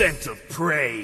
scent of prey.